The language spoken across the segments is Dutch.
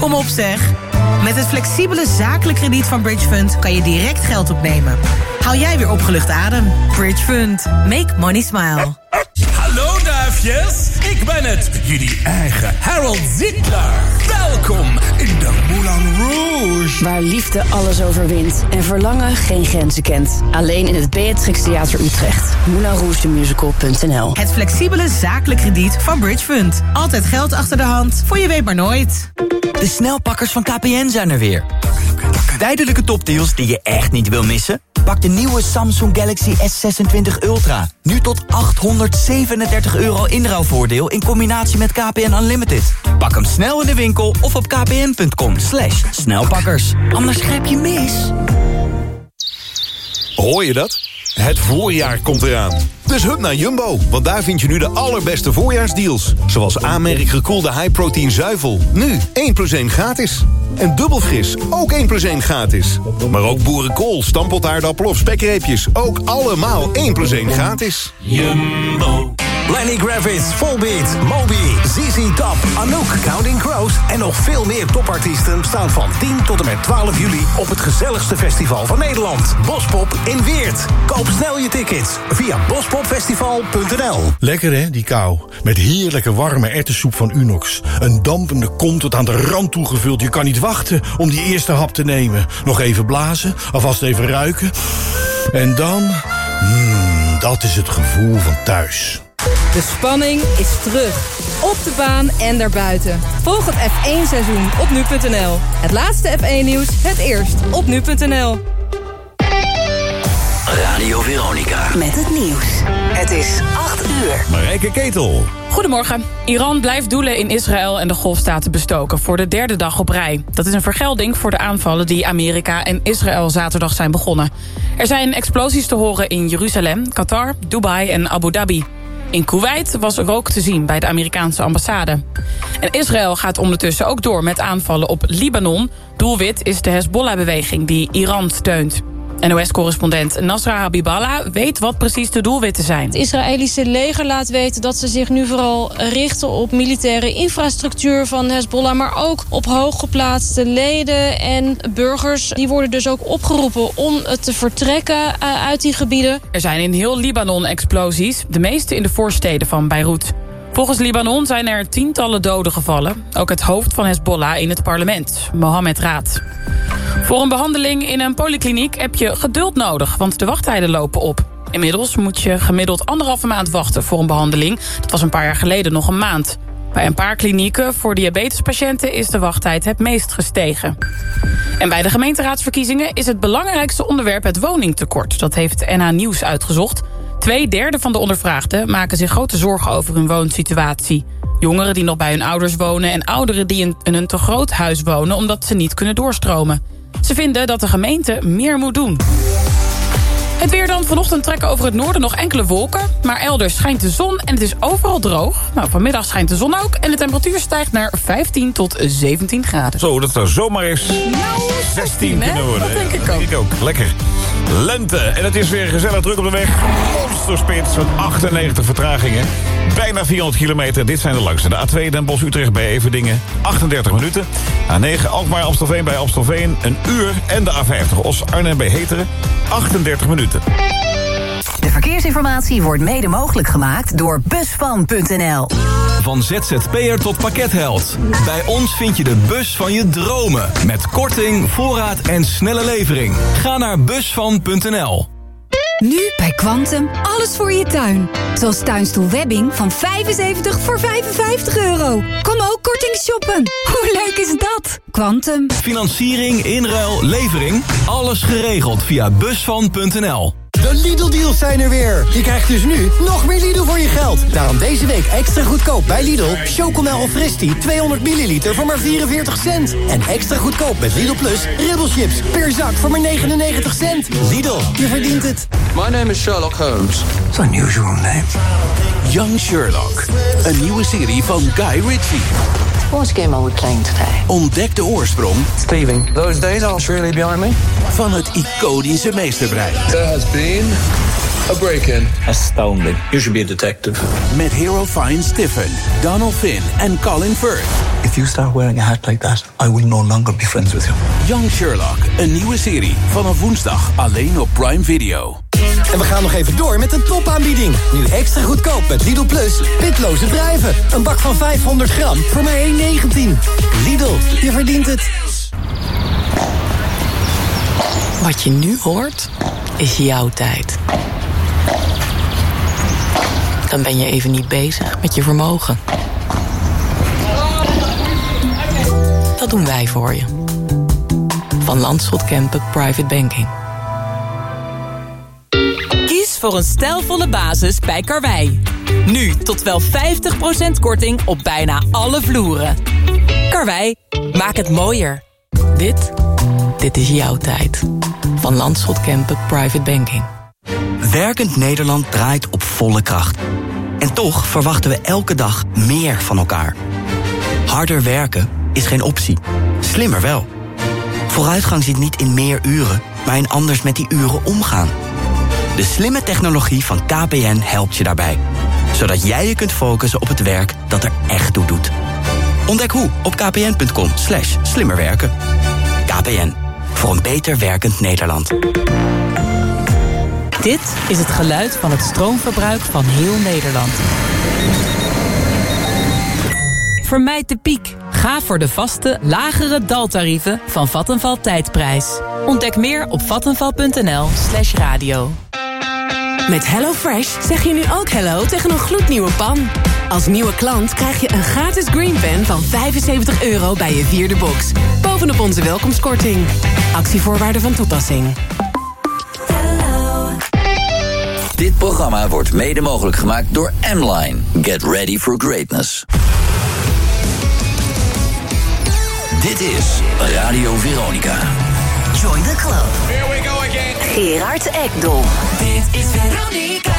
Kom op zeg. Met het flexibele zakelijk krediet van Bridge Fund kan je direct geld opnemen. Hou jij weer opgelucht adem. Bridge Fund. Make money smile. Duifjes, ik ben het, jullie eigen Harold Zitler. Welkom in de Moulin Rouge. Waar liefde alles overwint en verlangen geen grenzen kent. Alleen in het Beatrix Theater Utrecht. MoulinRougeTheMusical.nl Het flexibele zakelijk krediet van Bridge Fund. Altijd geld achter de hand, voor je weet maar nooit. De snelpakkers van KPN zijn er weer. Tijdelijke topdeals die je echt niet wil missen? Pak de nieuwe Samsung Galaxy S26 Ultra. Nu tot 837 euro inruilvoordeel in combinatie met KPN Unlimited. Pak hem snel in de winkel of op kpn.com slash snelpakkers. Anders grijp je mis. Hoor je dat? Het voorjaar komt eraan. Dus hup naar Jumbo, want daar vind je nu de allerbeste voorjaarsdeals. Zoals aanmerk gekoelde high-protein zuivel. Nu 1 plus 1 gratis. En dubbel fris, ook 1 plus 1 gratis. Maar ook boerenkool, stamppeltaardappel of spekreepjes. Ook allemaal 1 plus 1 gratis. Jumbo. Lenny Kravitz, Volbeat, Moby, ZZ Top, Anouk, Counting Crows... en nog veel meer topartiesten staan van 10 tot en met 12 juli... op het gezelligste festival van Nederland, Bospop in Weert. Koop snel je tickets via bospopfestival.nl. Lekker hè, die kou. Met heerlijke warme ertessoep van Unox. Een dampende kom tot aan de rand toegevuld. Je kan niet wachten om die eerste hap te nemen. Nog even blazen, alvast even ruiken. En dan... Mmm, dat is het gevoel van thuis. De spanning is terug. Op de baan en daarbuiten. Volg het F1-seizoen op nu.nl. Het laatste F1-nieuws, het eerst op nu.nl. Radio Veronica. Met het nieuws. Het is 8 uur. Marijke Ketel. Goedemorgen. Iran blijft doelen in Israël en de Golfstaten bestoken... voor de derde dag op rij. Dat is een vergelding voor de aanvallen die Amerika en Israël zaterdag zijn begonnen. Er zijn explosies te horen in Jeruzalem, Qatar, Dubai en Abu Dhabi. In Kuwait was rook te zien bij de Amerikaanse ambassade. En Israël gaat ondertussen ook door met aanvallen op Libanon. Doelwit is de Hezbollah-beweging die Iran steunt. NOS-correspondent Nasra Habiballah weet wat precies de doelwitten zijn. Het Israëlische leger laat weten dat ze zich nu vooral richten op militaire infrastructuur van Hezbollah, maar ook op hooggeplaatste leden en burgers. Die worden dus ook opgeroepen om te vertrekken eh, uit die gebieden. Er zijn in heel Libanon explosies, de meeste in de voorsteden van Beirut. Volgens Libanon zijn er tientallen doden gevallen. Ook het hoofd van Hezbollah in het parlement, Mohammed Raad. Voor een behandeling in een polykliniek heb je geduld nodig... want de wachttijden lopen op. Inmiddels moet je gemiddeld anderhalve maand wachten voor een behandeling. Dat was een paar jaar geleden nog een maand. Bij een paar klinieken voor diabetespatiënten is de wachttijd het meest gestegen. En bij de gemeenteraadsverkiezingen is het belangrijkste onderwerp het woningtekort. Dat heeft NH Nieuws uitgezocht. Twee derde van de ondervraagden maken zich grote zorgen over hun woonsituatie. Jongeren die nog bij hun ouders wonen en ouderen die in een te groot huis wonen... omdat ze niet kunnen doorstromen. Ze vinden dat de gemeente meer moet doen. Het weer dan. Vanochtend trekken over het noorden nog enkele wolken. Maar elders schijnt de zon en het is overal droog. Nou, vanmiddag schijnt de zon ook. En de temperatuur stijgt naar 15 tot 17 graden. Zo, dat er zomaar eens Nou, 16 hè? kunnen worden. Dat denk ik ook. Denk ik ook. Lekker. Lente. En het is weer gezellig druk op de weg. Monsterspits met 98 vertragingen. Bijna 400 kilometer. Dit zijn de langste. De A2 Den Bosch-Utrecht bij Everdingen. 38 minuten. A9 Alkmaar-Amstelveen bij Amstelveen. Een uur. En de A50 Os-Arnhem bij Heteren. 38 minuten. De verkeersinformatie wordt mede mogelijk gemaakt door Busvan.nl. Van ZZP'er tot pakketheld. Bij ons vind je de bus van je dromen. Met korting, voorraad en snelle levering. Ga naar busvan.nl. Nu bij Quantum alles voor je tuin. Zoals tuinstoel Webbing van 75 voor 55 euro. Kom ook korting shoppen. Hoe leuk is dat? Quantum. Financiering, inruil, levering. Alles geregeld via busvan.nl. De Lidl-deals zijn er weer. Je krijgt dus nu nog meer Lidl voor je geld. Daarom deze week extra goedkoop bij Lidl. Chocomel of Fristie 200 milliliter voor maar 44 cent. En extra goedkoop met Lidl Plus ribbelchips per zak voor maar 99 cent. Lidl, je verdient het. My name is Sherlock Holmes. It's an unusual name. Young Sherlock. Een nieuwe serie van Guy Ritchie. What game are we playing today? Ontdek de oorsprong. Steven, those days aren't really behind me. Van het iconische meesterbrein. There has been a break-in. Astounding. You should be a detective. Met Hero Fine Stiffen, Donald Finn en Colin Firth. If you start wearing a hat like that, I will no longer be friends with you. Young Sherlock, een nieuwe serie. Vanaf woensdag alleen op Prime Video. En we gaan nog even door met een topaanbieding. Nu extra goedkoop met Lidl Plus. Pitloze druiven. Een bak van 500 gram voor maar 1,19. Lidl, je verdient het. Wat je nu hoort, is jouw tijd. Dan ben je even niet bezig met je vermogen. Dat doen wij voor je. Van Landschot Kempen Private Banking. Voor een stijlvolle basis bij Karwei. Nu tot wel 50% korting op bijna alle vloeren. Karwei, maak het mooier. Dit, dit is jouw tijd. Van Landschot Kempen Private Banking. Werkend Nederland draait op volle kracht. En toch verwachten we elke dag meer van elkaar. Harder werken is geen optie. Slimmer wel. Vooruitgang zit niet in meer uren, maar in anders met die uren omgaan. De slimme technologie van KPN helpt je daarbij. Zodat jij je kunt focussen op het werk dat er echt toe doet. Ontdek hoe op kpn.com slash slimmerwerken. KPN, voor een beter werkend Nederland. Dit is het geluid van het stroomverbruik van heel Nederland. Vermijd de piek. Ga voor de vaste, lagere daltarieven van Vattenval Tijdprijs. Ontdek meer op vattenval.nl slash radio. Met HelloFresh zeg je nu ook hello tegen een gloednieuwe pan. Als nieuwe klant krijg je een gratis green pen van 75 euro bij je vierde box. Bovenop onze welkomstkorting. Actievoorwaarden van toepassing. Dit programma wordt mede mogelijk gemaakt door M-Line. Get ready for greatness. Dit is Radio Veronica. Join the club. Here we go. Gerard Ekdom. Dit is Veronica.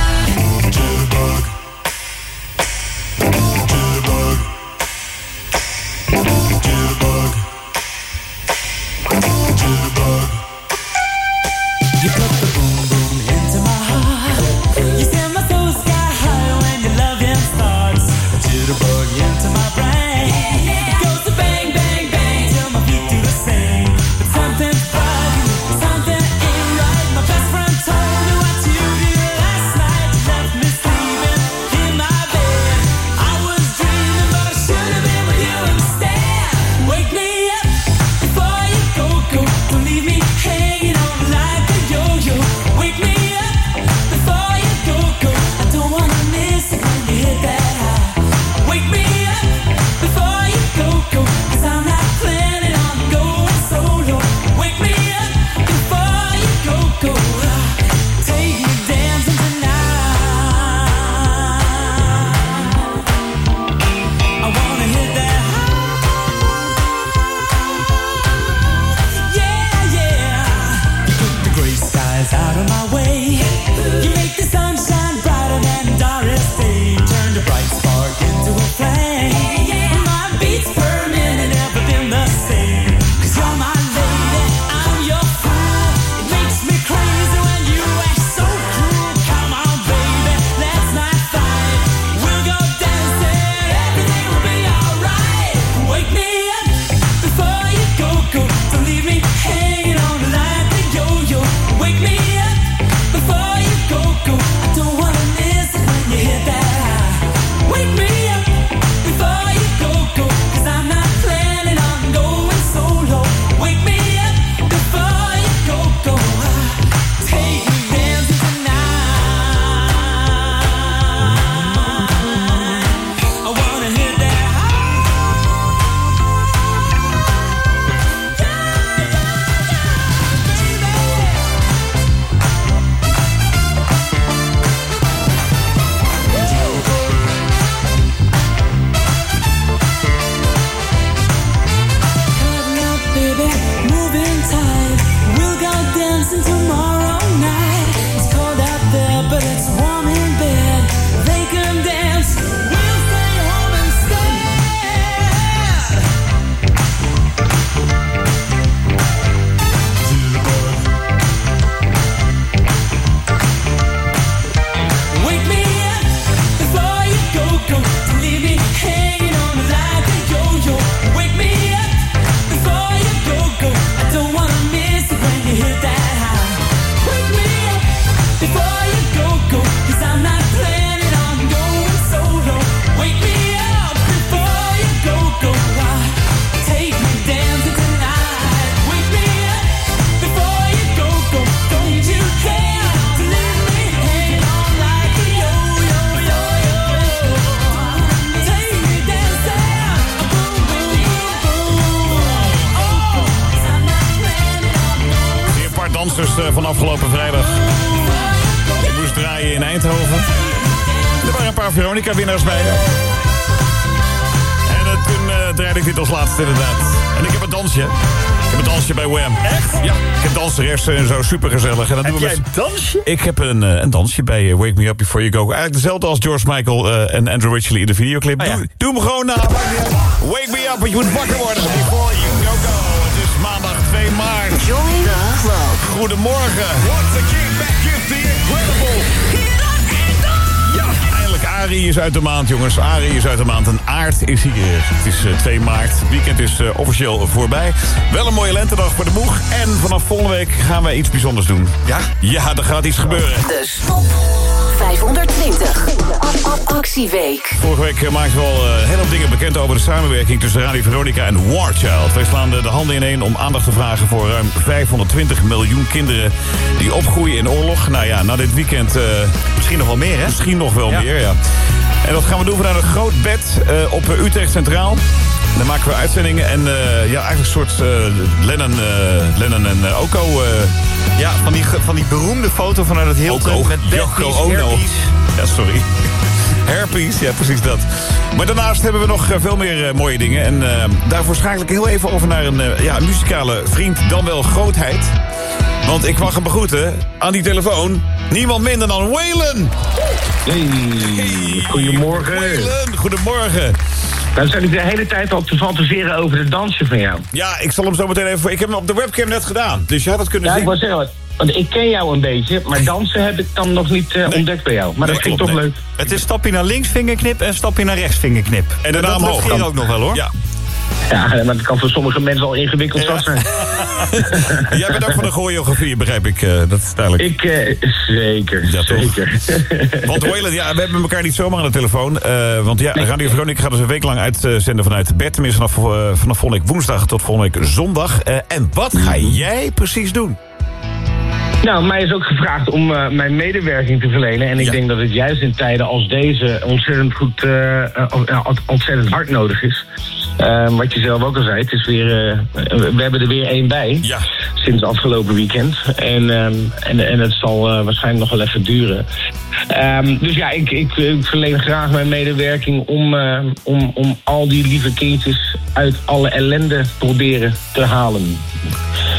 En zo, super gezellig. En dan Heb doen we jij met- een dansje? Ik heb een, eh, een dansje bij eh, Wake Me Up Before You Go. Eigenlijk dezelfde als George Michael eh, en Andrew Ridgely in de videoclip. Ja. doe, doe hem gewoon na. Wake Me Up, want je moet wakker worden. Before You Go Go. Het is maandag 2 maart. Join the club. Goedemorgen. What's the king back is the incredible. Arie is uit de maand, jongens. Arie is uit de maand. En Aard is hier. Het is eh, 2 maart. Het weekend is eh, officieel voorbij. Wel een mooie lentedag voor de boeg. En vanaf volgende week gaan wij iets bijzonders doen. Ja? Ja, er gaat iets gebeuren. De Stop 520. Actieweek. Vorige week eh, maakten we al eh, een hele hoop dingen bekend over de samenwerking tussen Radio Veronica en War Child. Wij slaan de, de handen ineen om aandacht te vragen voor ruim 520 miljoen kinderen die opgroeien in oorlog. Nou ja, na dit weekend... eh, Misschien nog wel meer, hè? Misschien nog wel Ja. meer, ja. En dat gaan we doen vanuit een groot bed eh, op eh, Utrecht Centraal. Dan maken we uitzendingen en eh, ja, eigenlijk een soort eh, Lennon, eh, Lennon en Oko... eh, Ja, van die, van die beroemde foto vanuit het Hilton Oko, met Yoko bedpiece, Ono. Ja, sorry. Herpes, ja, precies dat. Maar daarnaast hebben we nog veel meer mooie dingen. En eh, daarvoor schakel ik heel even over naar een, eh, ja, een muzikale vriend, dan wel grootheid. Want ik mag hem begroeten aan die telefoon. Niemand minder dan Waylon. Hey, goedemorgen. Waylon, goedemorgen. Dan zat ik de hele tijd al te fantaseren over het dansje van jou. Ja, ik zal hem zo meteen even... Ik heb hem op de webcam net gedaan. Dus je had het kunnen Ja, ik zien. wil zeggen, want ik ken jou een beetje, maar dansen heb ik dan nog niet eh, ontdekt bij jou. Maar dat vind ik toch leuk. Het is stapje naar links vingerknip en stapje naar rechts vingerknip. En daarna dat omhoog. lukt hier ook nog wel, hoor. Ja. Ja, maar dat kan voor sommige mensen al ingewikkeld zat zijn. Jij bent ook van de choreografie, begrijp ik. eh, dat is duidelijk. Ik, eh, zeker, Ja, zeker. Want Waylon, ja, we hebben elkaar niet zomaar aan de telefoon. eh, want ja, Radio Veronica gaat dus een week lang uitzenden vanuit bed. Tenminste, vanaf, vanaf volgende week woensdag tot volgende week zondag. En wat ga jij precies doen? Nou, mij is ook gevraagd om mijn medewerking te verlenen. En ik denk dat het juist in tijden als deze ontzettend goed, ontzettend hard nodig is. Eh, wat je zelf ook al zei, het is weer, eh, we hebben er weer één bij. Ja. Sinds afgelopen weekend. En, ehm, en, en het zal eh, waarschijnlijk nog wel even duren. Ehm, dus ja, ik, ik, ik verleen graag mijn medewerking om, eh, om, om al die lieve kindjes uit alle ellende proberen te halen.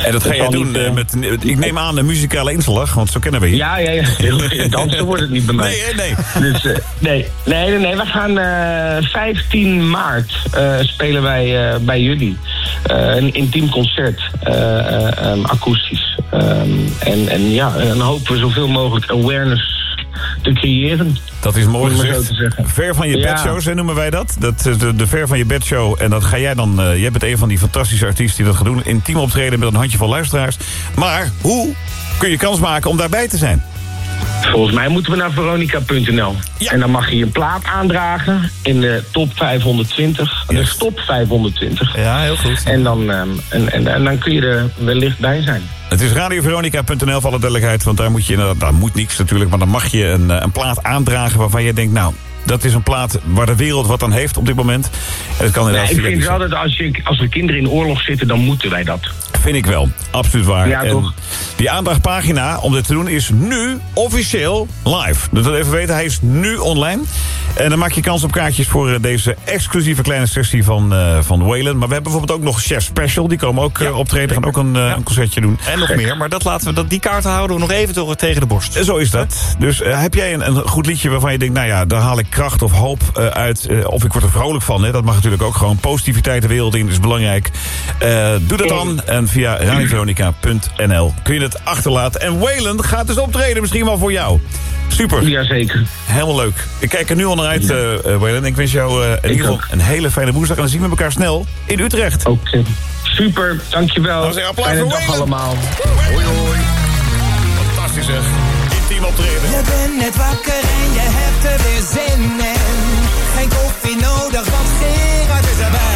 En dat ga zal doen niet, eh, eh, met, ik neem aan, een muzikale inslag, want zo kennen we je. Ja, ja, ja. Dansen wordt het niet bij mij. Nee, nee. Dus, eh, nee, nee, nee, nee. We gaan eh 15 maart eh, spelen wij eh, bij jullie. Eh, een intiem concert, eh, eh, ehm, akoestisch. Ehm, en, en ja, en dan hopen we zoveel mogelijk awareness te creëren. Dat is mooi gezegd. zo. Ver van je Ja. bedshows, hè, noemen wij dat. dat is de, de ver van je bedshow. En dat ga jij dan... eh, jij bent een van die fantastische artiesten die dat gaan doen. Intiem optreden met een handjevol luisteraars. Maar hoe kun je kans maken om daarbij te zijn? Volgens mij moeten we naar veronica.nl. En dan mag je je plaat aandragen in de top 520. De top 520. Ja, heel goed. En dan, ehm, en, en, en dan kun je er wellicht bij zijn. Het is radioveronica.nl voor alle duidelijkheid. Want daar moet je inderdaad... Daar moet niks natuurlijk. Maar dan mag je een, eh, een plaat aandragen waarvan je denkt... Nou, dat is een plaat waar de wereld wat aan heeft op dit moment. En het kan Nee, inderdaad ik via vind wel dat als, je, als er kinderen in oorlog zitten, dan moeten wij dat. Vind ik wel. Absoluut waar. Ja, en toch? Die aandrachtpagina om dit te doen is nu officieel live. Dat we even weten, hij is nu online. En dan maak je kans op kaartjes voor eh, deze exclusieve kleine sessie van, eh van Wayland. Maar we hebben bijvoorbeeld ook nog Chef Special. Die komen ook eh, optreden, gaan ook een, een concertje doen. En nog meer, maar dat laten we, dat, die kaarten houden we nog even toch tegen de borst. Zo is dat. Dus heb jij een, een goed liedje waarvan je denkt... nou ja, daar haal ik kracht of hoop eh, uit. eh, of ik word er vrolijk van. Hè. Dat mag natuurlijk ook gewoon. Positiviteit de wereld in is belangrijk. Eh, doe dat dan. En via radioveronica.nl kun je het achterlaten. En Wayland gaat dus optreden misschien wel voor jou. Super. Jazeker. Helemaal leuk. Ik kijk er nu al naar uit, eh, Wayland. Ik wens jou in ieder geval een hele fijne woensdag. En dan zien we elkaar snel in Utrecht. Oké. Super, dankjewel. Nou, zeg, applaus Fijne voor dag allemaal. Hoi, hoi. Fantastisch zeg. Je bent net wakker en je hebt er weer zin in. Geen koffie nodig, want Gerard is erbij.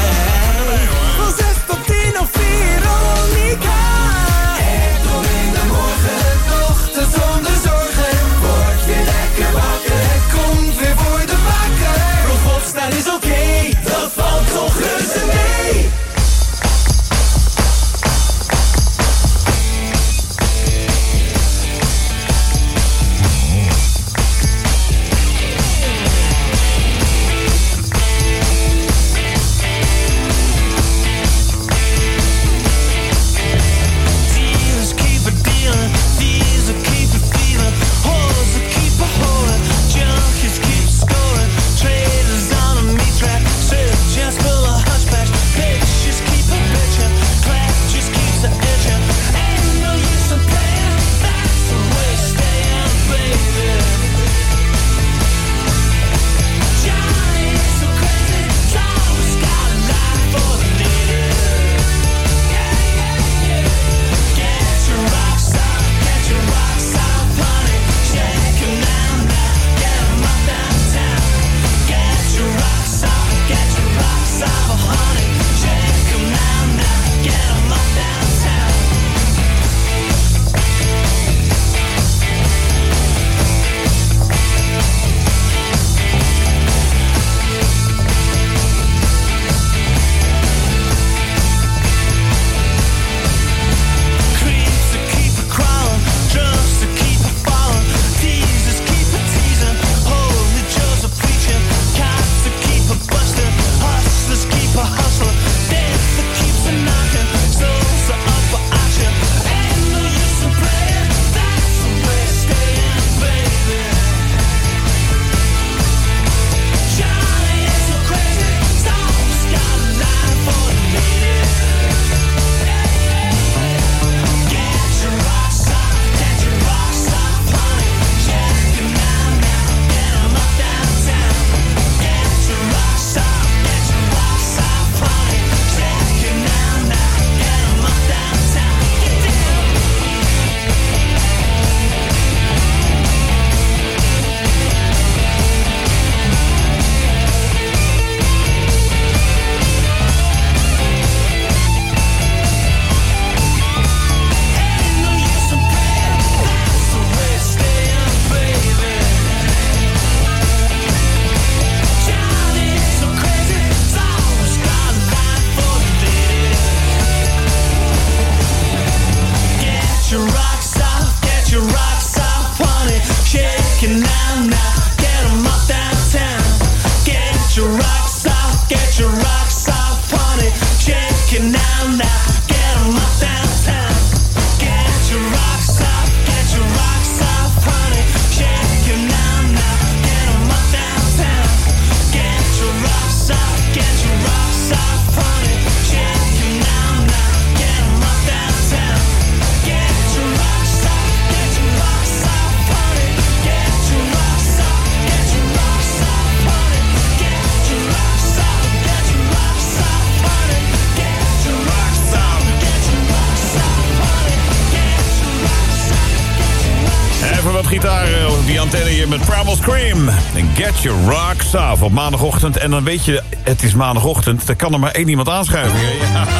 Gitaar eh, op die antenne hier met Primal Scream. En Get Your Rocks Off op maandagochtend. En dan weet je, het is maandagochtend. Er kan er maar één iemand aanschuiven. Ja.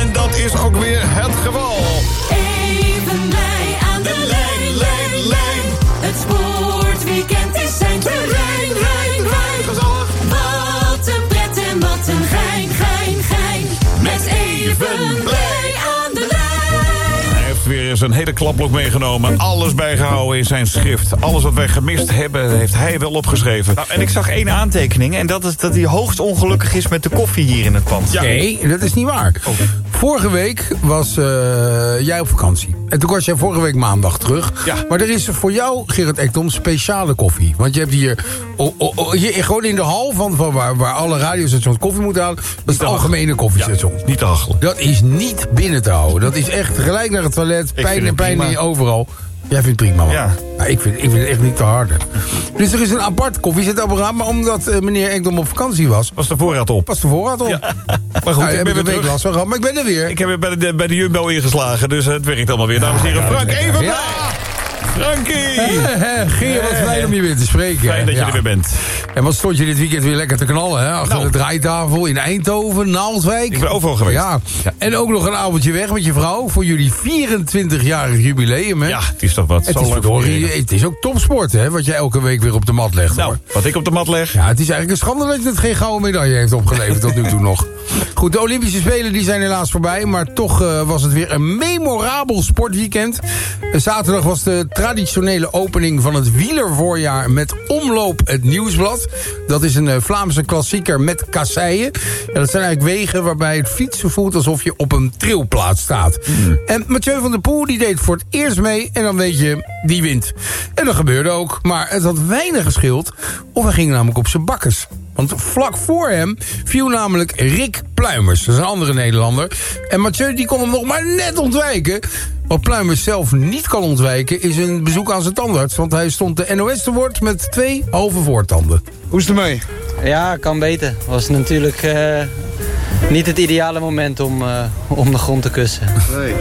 En dat is ook weer het geval. Even blij aan de lijn, lijn, lijn. Het sportweekend is zijn terrein, rein, rein. Wat een pret en wat een gein, gein, gein. Met even blij weer eens een hele klapblok meegenomen. Alles bijgehouden in zijn schrift. Alles wat wij gemist hebben, heeft hij wel opgeschreven. Nou, en ik zag één aantekening. En dat is dat hij hoogst ongelukkig is met de koffie hier in het pand. Nee, dat is niet waar. Vorige week was eh, jij op vakantie. En toen was jij vorige week maandag terug. Maar er is voor jou, Gerrit Ekdom, speciale koffie. Want je hebt hier, oh, oh, oh, hier gewoon in de hal van, van waar, waar alle radiostations koffie moeten halen. Dat is het algemene koffiestation. niet te hachelen. Dat is niet binnen te houden. Dat is echt gelijk naar het toilet. Pijn en pijn overal. Jij vindt het prima, man. Ja. Nou, ik, vind, ik vind het echt niet te harde. Dus er is een apart koffiezetapparaat. Maar omdat eh, meneer Ekdom op vakantie was... Was de voorraad op. Was de voorraad op. Maar goed, Nou, ik ben weer terug. last van gehad, maar ik ben er weer. Ik heb weer bij de, bij de Jumbo ingeslagen, dus het werkt allemaal weer. Dames en heren, Frank, even blij. Frankie! Geer, wat fijn om je weer te spreken. Fijn dat je Ja. er weer bent. En wat stond je dit weekend weer lekker te knallen, hè? Achter Nou. de draaitafel in Eindhoven, Naaldwijk. Ik ben overal geweest. Ja. En ook nog een avondje weg met je vrouw voor jullie 24-jarig jubileum, hè? Ja, het is toch wat. Het is, verdorie, het is ook topsport, hè? Wat jij elke week weer op de mat legt, Nou, hoor. wat ik op de mat leg. Ja, het is eigenlijk een schande dat het geen gouden medaille heeft opgeleverd tot nu toe nog. Goed, de Olympische Spelen die zijn helaas voorbij, maar toch eh, was het weer een memorabel sportweekend. Eh, Zaterdag was de traditionele opening van het wielervoorjaar met Omloop het Nieuwsblad. Dat is een eh, Vlaamse klassieker met kasseien. Ja, dat zijn eigenlijk wegen waarbij het fietsen voelt alsof je op een trilplaats staat. En Mathieu van der Poel die deed voor het eerst mee en dan weet je, die wint. En dat gebeurde ook, maar het had weinig geschild of hij ging namelijk op zijn bakkes. Want vlak voor hem viel namelijk Rick Pluimers. Dat is een andere Nederlander. En Mathieu die kon hem nog maar net ontwijken. Wat Pluimers zelf niet kan ontwijken is een bezoek aan zijn tandarts. Want hij stond de NOS te woord met twee halve voortanden. Hoe is het ermee? Ja, kan beter. was natuurlijk eh, niet het ideale moment om, eh, om de grond te kussen. Nee.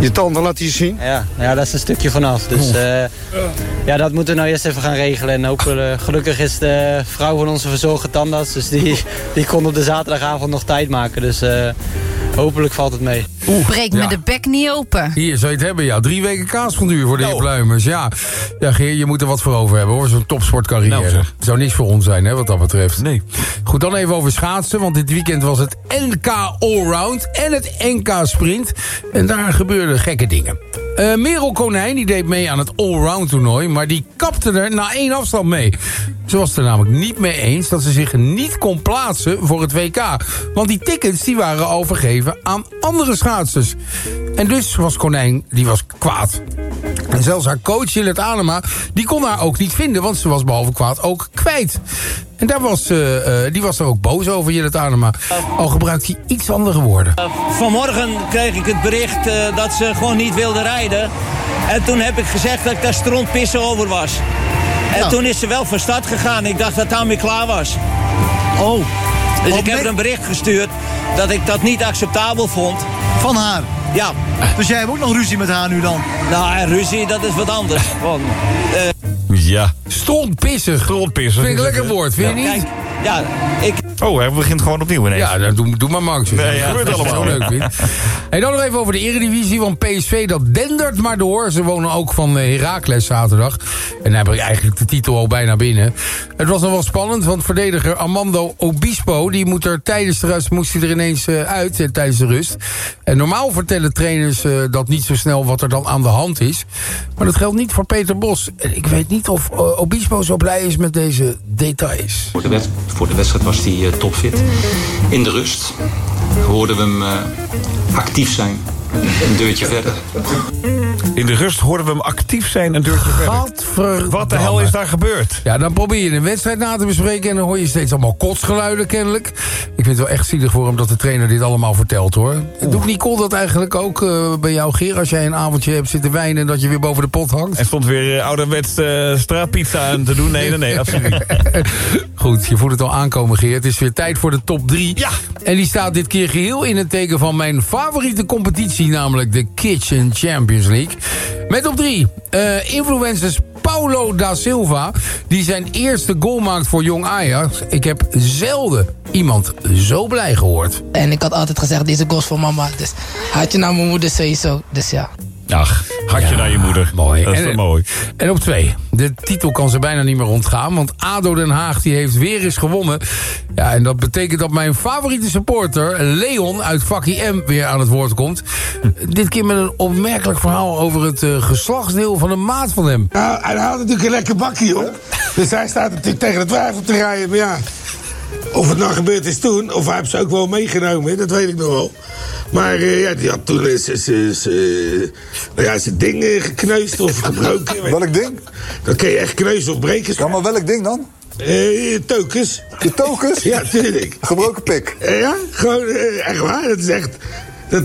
Je tanden laat hij zien? Ja, ja, dat is een stukje vanaf. Dus eh, ja, dat moeten we nou eerst even gaan regelen. En hopelijk, gelukkig is de vrouw van onze verzorger tandarts. Dus die, die kon op de zaterdagavond nog tijd maken. Dus eh, hopelijk valt het mee. Breek me de bek niet open. Hier, zou je het hebben? Ja, drie weken kaasfonduur voor de heer Pluimers. Ja, ja Geer, je moet er wat voor over hebben hoor. Zo'n topsportcarrière. Nou, zeg. Zou niks voor ons zijn, hè, wat dat betreft. Nee. Goed, dan even over schaatsen. Want dit weekend was het NK Allround en het NK Sprint. En daar gebeurden gekke dingen. Eh Merel Konijn die deed mee aan het Allround toernooi. Maar die kapte er na één afstand mee. Ze was er namelijk niet mee eens dat ze zich niet kon plaatsen voor het WK. Want die tickets die waren overgegeven aan andere schaatsers. En dus was Konijn, die was kwaad. En zelfs haar coach Jillet Anema, die kon haar ook niet vinden... want ze was behalve kwaad ook kwijt. En daar was, eh, eh, die was er ook boos over, Jillet Anema. Al gebruikt hij iets andere woorden. Vanmorgen kreeg ik het bericht eh, dat ze gewoon niet wilde rijden. En toen heb ik gezegd dat ik daar strontpissen over was. En Nou. toen is ze wel van start gegaan. Ik dacht dat het daarmee klaar was. Oh. Dus ik heb er een bericht gestuurd dat ik dat niet acceptabel vond. Van haar? Ja. Dus jij hebt ook nog ruzie met haar nu dan? Nou, en ruzie, dat is wat anders. Want, eh, Ja. Strontpissig. Strontpissig. Vind ik een lekker woord, vind je Ja, niet? kijk, ja, ik... Oh, hij begint gewoon opnieuw ineens. Ja, dan doe, doe maar Max. Nee, dat ja, gebeurt allemaal. zo leuk, vind. En dan nog even over de eredivisie, want PSV dat dendert maar door. Ze wonen ook van eh, Heracles zaterdag. En dan heb ik eigenlijk de titel al bijna binnen. Het was nog wel spannend, want verdediger Armando Obispo... die moet er tijdens de rust moest hij er ineens eh, uit eh, tijdens de rust. En normaal vertellen trainers eh, dat niet zo snel wat er dan aan de hand is. Maar dat geldt niet voor Peter Bos. En ik weet niet of Obispo zo blij is met deze details. Voor de, wed- voor de wedstrijd was hij topfit. In de rust. hoorden we hem eh, actief zijn. Een deurtje verder. In de rust hoorden we hem actief zijn een deurtje verder. Wat de hel is daar gebeurd? Ja, dan probeer je een wedstrijd na te bespreken... en dan hoor je steeds allemaal kotsgeluiden kennelijk. Ik vind het wel echt zielig voor hem dat de trainer dit allemaal vertelt, hoor. Doet Nicole dat eigenlijk ook eh, bij jou, Geer... als jij een avondje hebt zitten wijnen en dat je weer boven de pot hangt? En stond weer uh, ouderwets uh, straatpizza aan te doen? Nee, nee, nee, absoluut niet. Goed, je voelt het al aankomen, Geer. Het is weer tijd voor de top 3. Ja! En die staat dit keer geheel in het teken van mijn favoriete competitie... namelijk de Kitchen Champions League. Met op 3 uh, influencers Paulo da Silva... die zijn eerste goal maakt voor Jong Ajax. Ik heb zelden iemand zo blij gehoord. En ik had altijd gezegd, deze goal is voor mama. Dus had je naar mijn moeder sowieso. Dus ja. Ach, had je Ja, naar je moeder. Mooi. Dat is en, mooi. En op twee. De titel kan ze bijna niet meer ontgaan. Want ADO Den Haag die heeft weer eens gewonnen. Ja, en dat betekent dat mijn favoriete supporter... Leon uit Fakkie M weer aan het woord komt. Dit keer met een opmerkelijk verhaal... over het eh, geslachtsdeel van een maat van hem. Nou, hij had natuurlijk een lekker bakje op. Dus hij staat natuurlijk tegen de twijfel te rijden. Maar ja, of het nou gebeurd is toen, of hij heeft ze ook wel meegenomen, dat weet ik nog wel. Maar eh, ja, die had toen z- eh, nou ja, zijn ding eh, gekneusd of gebroken. welk ding? Dat kun je echt kneuzen of breken. Ja, maar welk ding dan? Eh, tokens. Je tokens? Ja, tuurlijk. Gebroken pik? ja, gewoon echt waar. Dat is echt... Dat,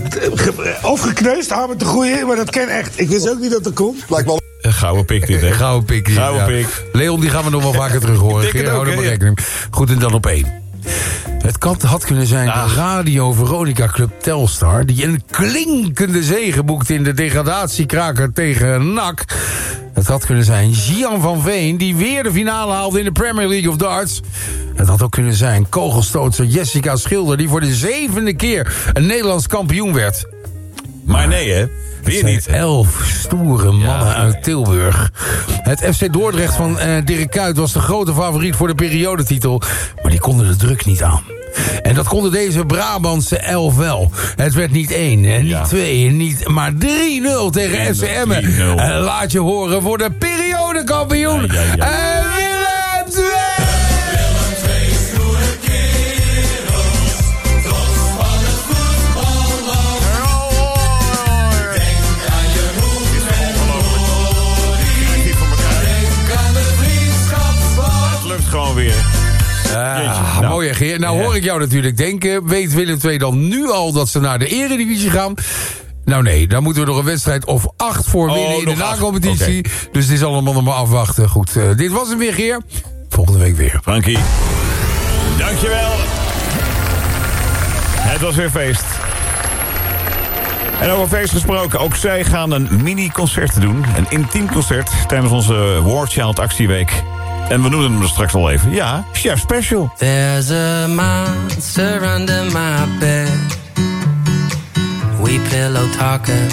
of gekneusd, hou met de goeie, maar dat ken echt. Ik wist ook niet dat dat. Lijkt Een gouden pik dit, hè? Gouden pik. hier, Gouden ja. pik. Leon, die gaan we nog wel vaker terug horen. Geer, hou er maar rekening. Goed, en dan op één. Het kan, had kunnen zijn de Radio Veronica Club Telstar... die een klinkende zege boekte in de degradatiekraker tegen NAC. Het had kunnen zijn Gian van Veen... die weer de finale haalde in de Premier League of Darts. Het had ook kunnen zijn kogelstootster Jessica Schilder... die voor de zevende keer een Nederlands kampioen werd. Maar nee, hè? Weer niet. Elf stoere mannen uit Tilburg. Het FC Dordrecht van eh Dirk Kuyt was de grote favoriet voor de periodetitel. Maar die konden de druk niet aan. En dat konden deze Brabantse elf wel. Het werd niet één, en niet twee, en niet, maar 3-0 tegen. 3-0. En laat je horen voor de periodekampioen. En Nou. Geer. Nou hoor ik jou natuurlijk denken. Weet Willem II dan nu al dat ze naar de eredivisie gaan? Nou nee, daar moeten we nog een wedstrijd of acht voor Oh, winnen in de nacompetitie. Dus het is allemaal nog maar afwachten. Goed, eh, dit was hem weer, Geer. Volgende week weer. Frankie, dankjewel. Het was weer feest. En over feest gesproken, ook zij gaan een mini-concert doen. Een intiem concert tijdens onze War Child actieweek. En we noemen hem straks al even. Ja, Chef Special. There's a monster under my bed. We pillow talking.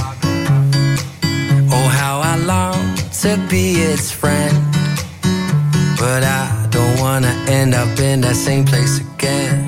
Oh, how I long to be its friend. But I don't wanna end up in that same place again.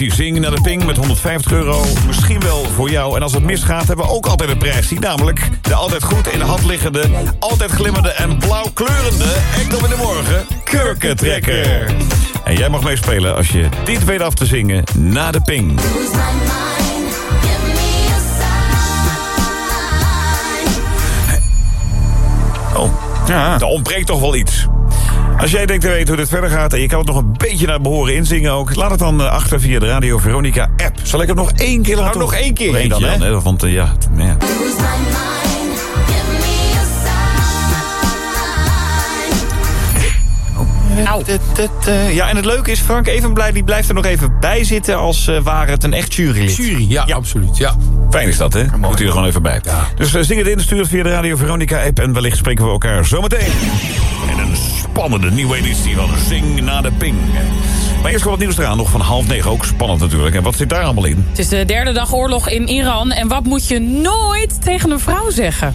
En nieuwe editie Zing naar de Ping met 150 euro. Misschien wel voor jou. En als het misgaat hebben we ook altijd een prijs. Namelijk de altijd goed in de hand liggende, altijd glimmende en blauwkleurende... Enkel in de morgen, kurkentrekker. En jij mag meespelen als je dit weet af te zingen na de Ping. Oh, ja. er ontbreekt toch wel iets. Als jij denkt te weten hoe dit verder gaat... en je kan het nog een beetje naar behoren inzingen ook... laat het dan eh, achter via de Radio Veronica app. Zal ik het nog één keer laten Nou, nog één keer eentje, dan, hè? hè? Want eh, ja, t- ja. Nou. ja, en het leuke is, Frank Evenblij die blijft er nog even bij zitten... als uh, ware het een echt jurylid. Jury, ja, absoluut. Ja. Fijn is dat, hè? Moet u er gewoon even bij. Dus uh, zing het in, stuur het via de Radio Veronica app... en wellicht spreken we elkaar zometeen. Een spannende nieuwe editie van Zing na de Ping. Maar eerst komt het nieuws eraan, nog van half negen. Ook spannend natuurlijk. En wat zit daar allemaal in? Het is de derde dag oorlog in Iran. En wat moet je nooit tegen een vrouw zeggen?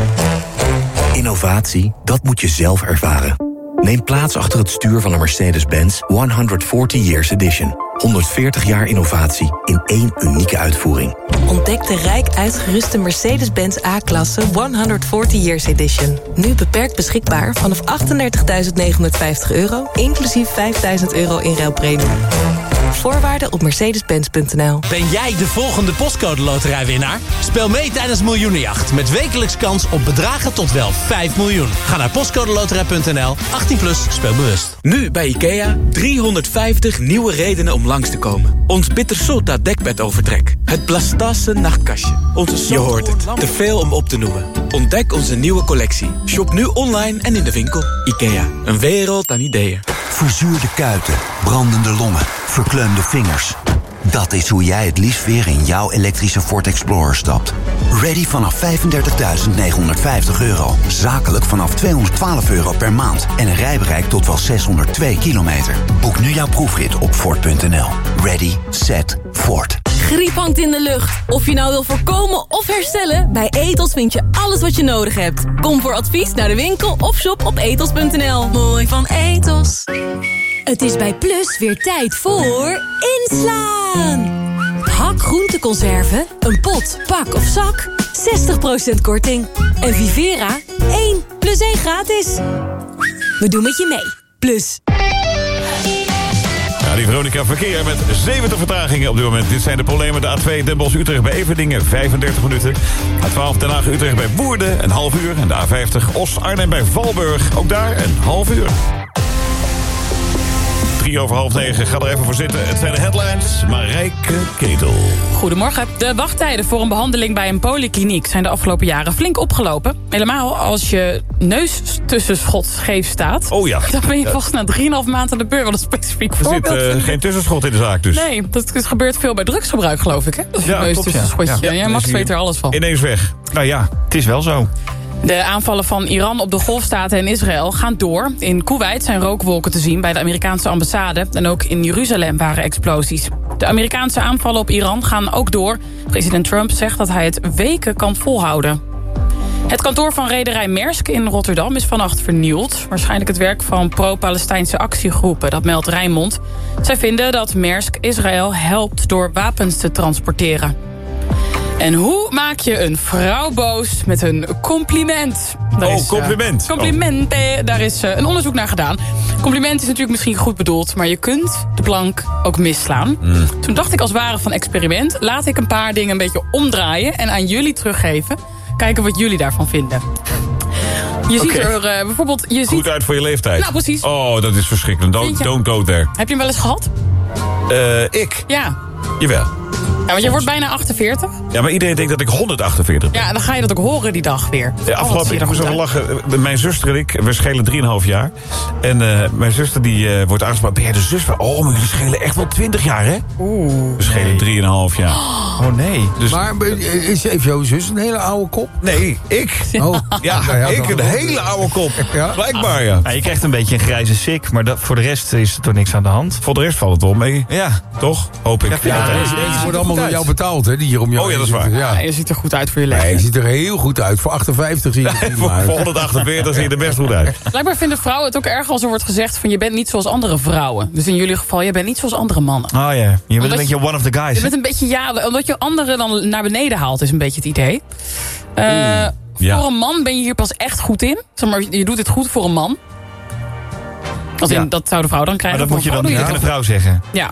Innovatie, dat moet je zelf ervaren. Neem plaats achter het stuur van een Mercedes-Benz 140 Years Edition. 140 jaar innovatie in één unieke uitvoering. Ontdek de rijk uitgeruste Mercedes-Benz A-klasse 140 Years Edition. Nu beperkt beschikbaar vanaf 38.950 euro... inclusief 5.000 euro in ruilpremie. Voorwaarden op mercedes-benz.nl. Ben jij de volgende postcode loterijwinnaar? Speel mee tijdens Miljoenenjacht met wekelijks kans op bedragen tot wel 5 miljoen. Ga naar postcodeloterij.nl, 18 plus, speel bewust. Nu bij IKEA 350 nieuwe redenen om langs te komen. Ons Bittersota dekbedovertrek. Het Blastasse nachtkastje. Onze Je hoort het, te veel om op te noemen. Ontdek onze nieuwe collectie. Shop nu online en in de winkel. IKEA, een wereld aan ideeën. Verzuurde kuiten, brandende longen, verkleumde vingers. Dat is hoe jij het liefst weer in jouw elektrische Ford Explorer stapt. Ready vanaf 35.950 euro. Zakelijk vanaf 212 euro per maand. En een rijbereik tot wel 602 kilometer. Boek nu jouw proefrit op Ford.nl. Ready, set, Ford. Griep hangt in de lucht. Of je nou wil voorkomen of herstellen, bij Etos vind je alles wat je nodig hebt. Kom voor advies naar de winkel of shop op etos.nl. Mooi van Etos. Het is bij Plus weer tijd voor inslaan. Hak groenteconserven, een pot, pak of zak, 60% korting. En Vivera, 1 plus 1 gratis. We doen met je mee. Plus. Die Veronica Verkeer met 70 vertragingen op dit moment. Dit zijn de problemen. De A2 Den Bosch-Utrecht bij Everdingen, 35 minuten. A12 Den Haag-Utrecht bij Woerden, een half uur. En de A50 Os-Arnhem bij Valburg, ook daar een half uur. Drie over half negen, ga er even voor zitten. Het zijn de headlines. Marijke Ketel. Goedemorgen. De wachttijden voor een behandeling bij een polykliniek... zijn de afgelopen jaren flink opgelopen. Helemaal als je neus tussenschot scheef staat. Oh ja. Dan ben je vast na 3,5 maanden aan de beurt. Wat een specifiek Er zit voorbeeld. eh, geen tussenschot in de zaak dus. Nee, dat is- gebeurt veel bij drugsgebruik, geloof ik. Hè? Dat Ja, neus klopt, ja. Ja. Ja, Max weet er alles van. Ineens weg. Nou ja, het is wel zo. De aanvallen van Iran op de golfstaten en Israël gaan door. In Kuwait zijn rookwolken te zien bij de Amerikaanse ambassade. En ook in Jeruzalem waren explosies. De Amerikaanse aanvallen op Iran gaan ook door. President Trump zegt dat hij het weken kan volhouden. Het kantoor van rederij Maersk in Rotterdam is vannacht vernield. Waarschijnlijk het werk van pro-Palestijnse actiegroepen, dat meldt Rijnmond. Zij vinden dat Maersk Israël helpt door wapens te transporteren. En hoe maak je een vrouw boos met een compliment? Daar Oh, is, eh, compliment. compliment, eh, daar is eh, een onderzoek naar gedaan. Compliment is natuurlijk misschien goed bedoeld... maar je kunt de plank ook misslaan. Mm. Toen dacht ik als ware van experiment... laat ik een paar dingen een beetje omdraaien... en aan jullie teruggeven. Kijken wat jullie daarvan vinden. Je ziet Oké. er eh, bijvoorbeeld... Je ziet, Goed uit voor je leeftijd. Nou, precies. Oh, dat is verschrikkelijk. Don't, don't go there. heb je hem wel eens gehad? Eh, ik? Ja. Jawel. Want je wordt bijna 48. Ja, maar iedereen denkt dat ik 148 ben. Ja, dan ga je dat ook horen die dag weer. Ja, afgelopen, ik moest over uit. lachen. Mijn zuster en ik, we schelen 3,5 jaar. En eh, mijn zuster die eh, wordt aangesproken. Ben jij de zus van... Oh, maar jullie schelen echt wel 20 jaar, hè? Oeh. We schelen 3,5 jaar. Oh nee. Dus, Maar eh, is, heeft jouw zus een hele oude kop? nee, ik. Oh. Ja, Nou ja, ik een hele oude kop. Ja? Blijkbaar, ja. Ja, je krijgt een beetje een grijze sik, maar dat, voor de rest is er toch niks aan de hand. Voor de rest valt het wel mee. Ja. Toch? Hoop ik. Ja, Ja, Ja, deze, ja, deze ziet wordt allemaal door jou betaald, hè? Die hier om jou Oh ja, dat is waar. Ja, Ja. je ziet er goed uit voor je Nee, leeftijd. je ziet er heel goed uit. Voor 58 zie je er Voor uit. 148 zie je er best goed uit. Blijkbaar vinden vrouwen het ook erg als er wordt gezegd... van je bent niet zoals andere vrouwen. Dus in jullie geval, je bent niet zoals andere mannen. Oh ja, je bent Omdat een beetje je- one of the guys. Je bent een beetje, ja, omdat je anderen dan naar beneden haalt, is een beetje het idee. Eh, ja. Voor een man ben je hier pas echt goed in. Zeg maar, je doet het goed voor een man. Als in, Ja. dat zou de vrouw dan Maar krijgen. dat moet je dan een niet vrouw tegen de vrouw zeggen. Ja.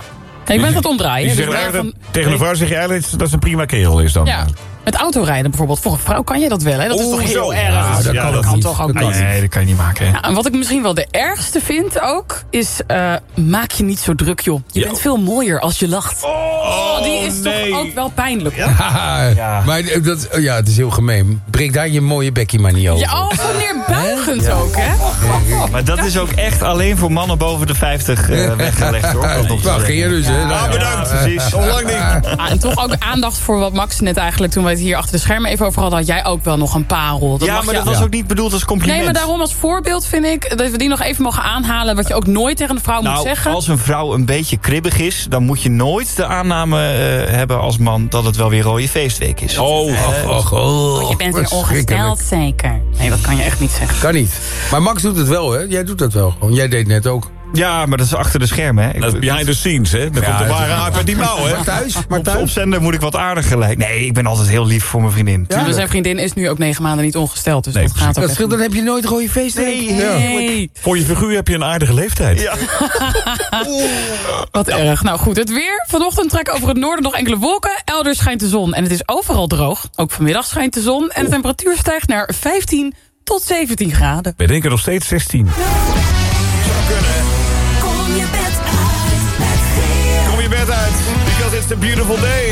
Ik ben het omdraaien. Je Dus tegen een vrouw zeg je eigenlijk dat ze een prima kerel is dan. Ja, met autorijden bijvoorbeeld. Voor een vrouw kan je dat wel, hè? Dat is toch heel zo. erg. Ja, dat Ja, kan dat ook kan niet. toch ook Dat kan niet. Nee, dat kan je niet maken. hè. Ja, en wat ik misschien wel de ergste vind ook, is uh, maak je niet zo druk, joh. Je bent veel mooier als je lacht. Oh, die is nee. toch ook wel pijnlijk, hoor. Ja. Maar eh, dat, oh ja, het is heel gemeen. Breek daar je mooie bekkie maar niet over. Ja, oh, zo neerbuigend ook, hè? Maar dat is ook echt alleen voor mannen boven de 50 eh, weggelegd hoor. dat Nou, ging je dus, hè? Nou, bedankt. precies. Nog lang niet. Ah, en toch ook aandacht voor wat Max net eigenlijk... toen we het hier achter de schermen even over hadden... had jij ook wel nog een parel. Dat Ja, maar je- dat was ook niet bedoeld als compliment. Nee, maar daarom als voorbeeld vind ik... dat we die nog even mogen aanhalen... wat je ook nooit tegen een vrouw moet Nou, zeggen. als een vrouw een beetje kribbig is... dan moet je nooit de aanname eh, hebben als man... dat het wel weer rode feestweek is. Oh, Och, oh, je bent weer ongesteld, zeker. Nee, dat kan je echt niet zeggen. Kan niet. Maar Max doet het wel, hè? Jij doet dat wel. gewoon. Jij deed net ook. Ja, maar dat is achter de schermen. Hè. Ik- Dat is behind the scenes, hè? Dan komt de ware aap uit die mouw, hè? Maar thuis? Maar op, thuis? op zender moet ik wat aardiger lijken. Nee, ik ben altijd heel lief voor mijn vriendin. Maar zijn vriendin is nu ook negen maanden niet ongesteld. Dus Nee, dat gaat ook Dat dan heb je nooit rode feesten. Nee, Ja. Nee, Voor je figuur heb je een aardige leeftijd. Ja. wat erg. Nou goed, het weer. Vanochtend trekken over het noorden nog enkele wolken. Elders schijnt de zon en het is overal droog. Ook vanmiddag schijnt de zon en de temperatuur stijgt naar 15 tot 17 graden. We denken nog steeds 16. Kom je it's a beautiful day.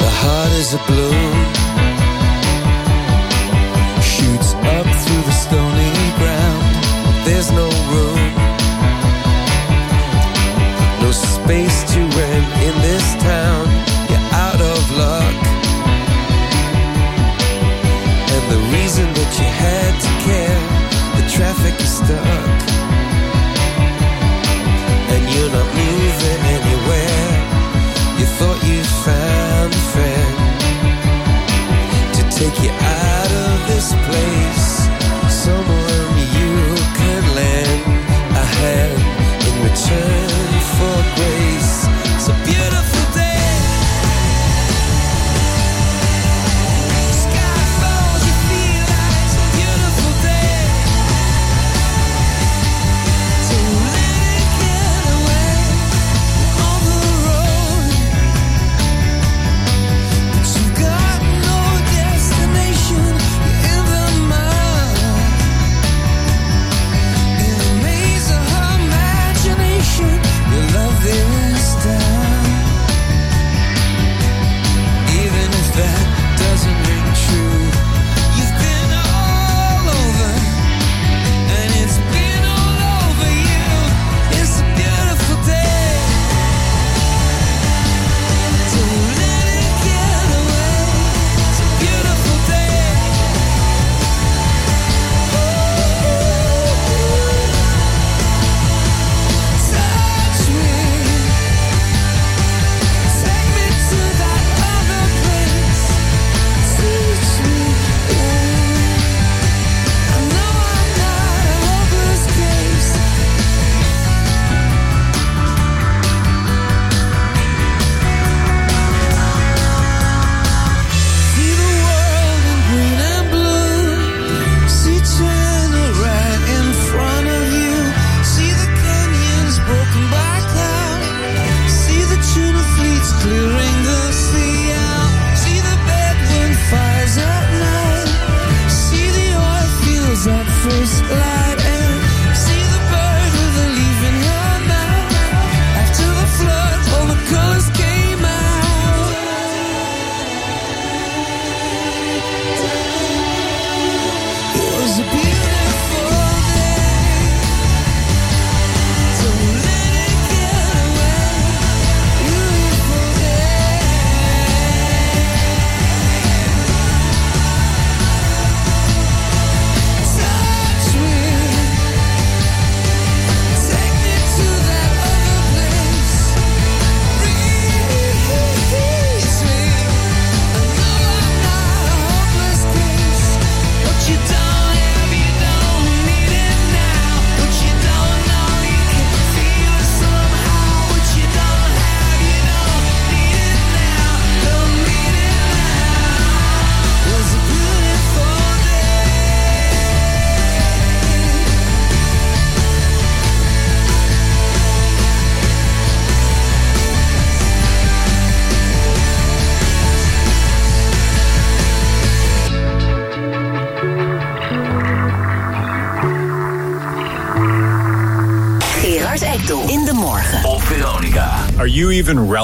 The heart is a balloon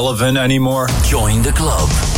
relevant anymore? Join the club.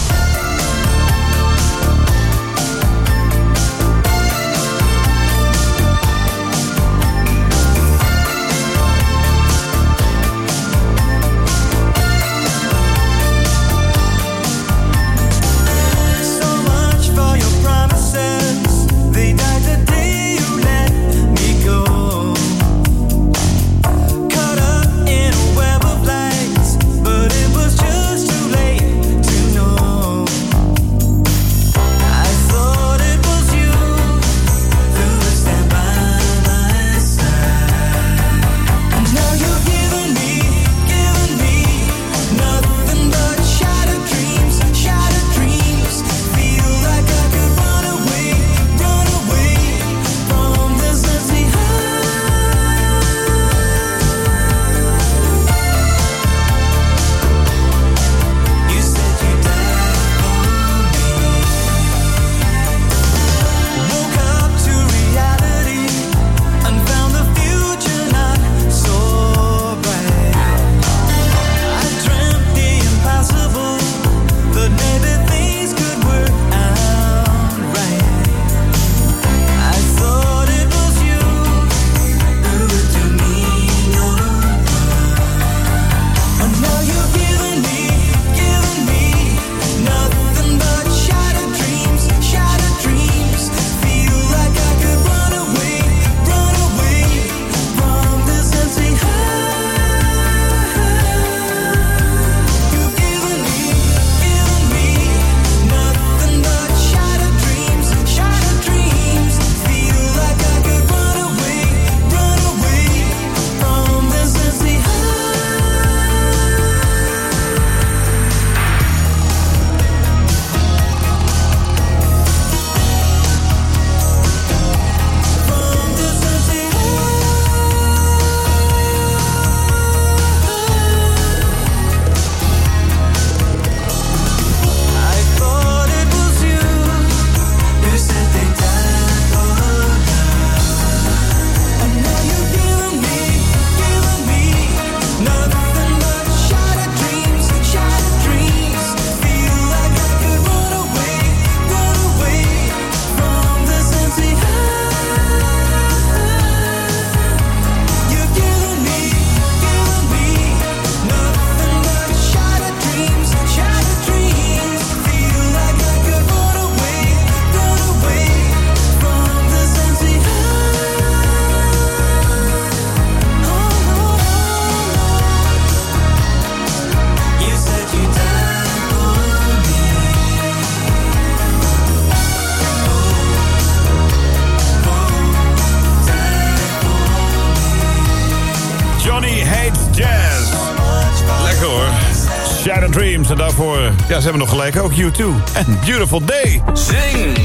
Gelijk ook U2. En Beautiful Day. Zing.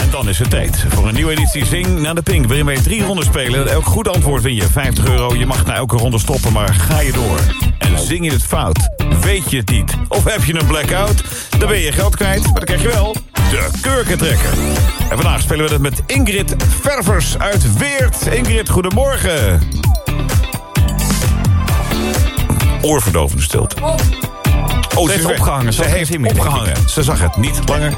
En dan is het tijd voor een nieuwe editie Zing naar de Pink. Waarin wij drie ronden spelen. Elk goed antwoord win je 50 euro. Je mag na elke ronde stoppen, maar ga je door. En zing je het fout? Weet je het niet? Of heb je een blackout? Dan ben je geld kwijt, maar dan krijg je wel de kurkentrekker. En vandaag spelen we dat met Ingrid Ververs uit Weert. Ingrid, goedemorgen. Oorverdovende stilte. Oh, Ze heeft is opgehangen, ze heeft denk opgehangen. Ze zag het niet langer.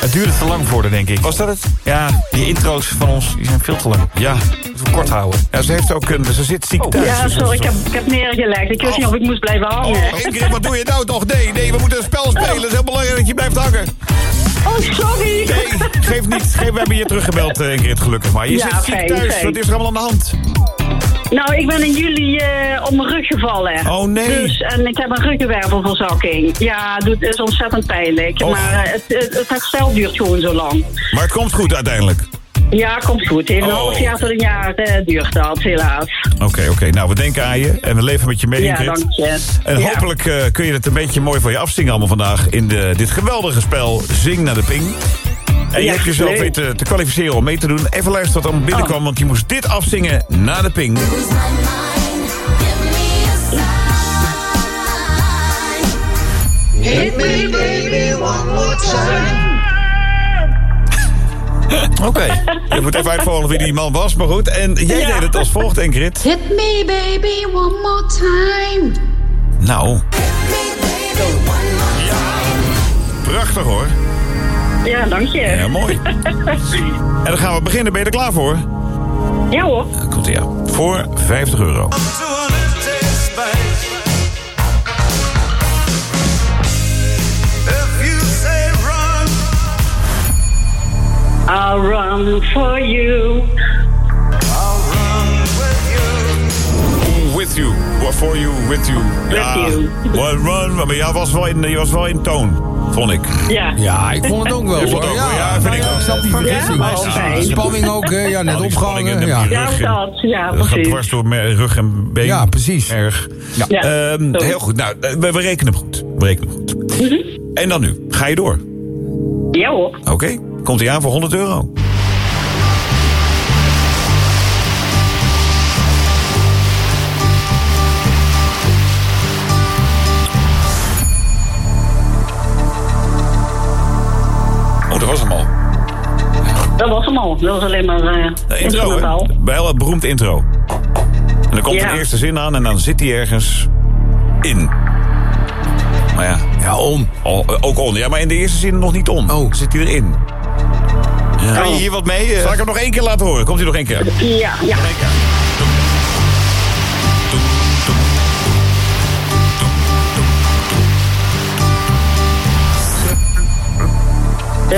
Het duurde te lang voor haar, denk ik. Was dat het? Ja, die intro's van ons die zijn veel te lang. Ja. Moeten we kort houden. Ja, ze heeft ook een, ze zit ziek thuis. Ja, sorry, ik heb, ik heb neergelegd. Ik wist niet of ik moest blijven hangen. Oh, Ingrid, wat doe je nou toch? Nee, nee, we moeten een spel spelen. Het is heel belangrijk dat je blijft hangen. Oh, sorry. Nee, geef niet. Geef, we hebben je teruggebeld, eh, Ingrid, gelukkig. Maar je Ja, zit ziek fijn, thuis. fijn. Wat is er allemaal aan de hand? Nou, ik ben in juli eh, op mijn rug gevallen. Oh, nee. Dus, en ik heb een ruggenwervelverzakking. Ja, het is ontzettend pijnlijk. Och. Maar het, het, het herstel duurt gewoon zo lang. Maar het komt goed uiteindelijk. Ja, komt goed. Een Oh. half jaar tot een jaar eh, duurt dat, helaas. Oké, oké. Nou, we denken aan je en we leven met je mee, Ja, dank je. En Ja. hopelijk eh, kun je het een beetje mooi van je afzingen allemaal vandaag... in de, dit geweldige spel Zing naar de Ping. En je hebt jezelf weten te kwalificeren om mee te doen. Even luisteren wat dan binnenkwam, Oh. want je moest dit afzingen na de ping. Hit me, baby, one more time. Oké. Je moet even uitvolgen wie die man was, maar goed. En jij Ja. deed het als volgt, Ingrid. Hit me, baby, one more time. Nou. Prachtig hoor. Ja, dank je. Ja, mooi. En dan gaan we beginnen. Ben je er klaar voor? Ja hoor. Komt ie aan. Voor 50 euro. I'll run for you. With you. What for you, with you. Ja, you. One run. Maar jij was wel in, je was wel in toon, vond ik. Ja. Ja, ik vond het ook wel. Hoor. het ook wel, ja, vind ik ook. Ik snap die vergissing. Ja. Spanning ook, hè? Ja, net spanning opgehangen. en Ja. Ja, dat. Ja, Dat gaat precies. dwars door mijn rug en been. Ja, precies. Erg. Ja. Ja, Ehm, zo. heel goed. Nou, we, we rekenen hem goed. We rekenen hem goed. Mhm. En dan nu. Ga je door. Ja hoor. Oké. Komt hij aan voor 100 euro. Dat was hem al. Dat was alleen maar eh De intro, hè? Bij een beroemd intro. En dan komt Ja. een eerste zin aan en dan zit hij ergens in. Maar ja. Ja, on. ook on. Ja, maar in de eerste zin nog niet on. Oh. Zit hij erin. Ja. Kan je hier wat mee? eh? Zal ik hem nog één keer laten horen? Komt hij nog één keer? Ja, ja.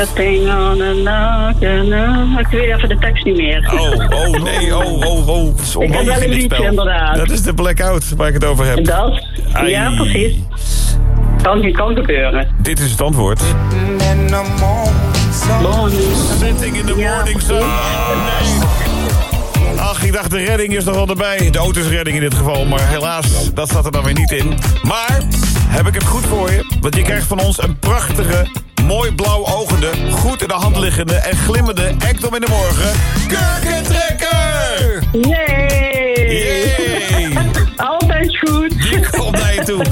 Knock and a... Ik weet even de tekst niet meer. Oh, oh nee, oh, oh, oh. Het is Ik heb wel een liedje, inderdaad. Dat is de blackout waar ik het over heb. Dat? Ja, precies. Kan, kan gebeuren. Dit is het antwoord. Sitting in the morning sun. Nee. Ach, ik dacht de redding is nog wel erbij. De auto is redding in dit geval, maar helaas, dat staat er dan weer niet in. Maar, heb ik het goed voor je? Want je krijgt van ons een prachtige, mooi blauw ogende, goed in de hand liggende en glimmende Ekdom in de morgen. Kurkentrekker! Yay! Altijd goed. Die komt naar je toe.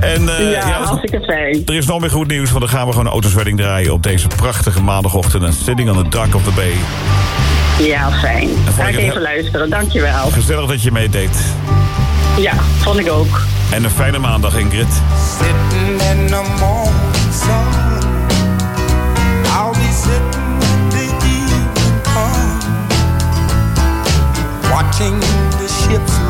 En, eh, ja, ja, hartstikke fijn. er is nog meer goed nieuws, want dan gaan we gewoon een autoswedding draaien op deze prachtige maandagochtend. En sitting on the dock of the bay. Ja, fijn. Ga ik ik even luisteren, dankjewel. Gezellig dat je meedeed. Ja, vond ik ook. En een fijne maandag, Ingrid. Sitting in the morning Watching the ships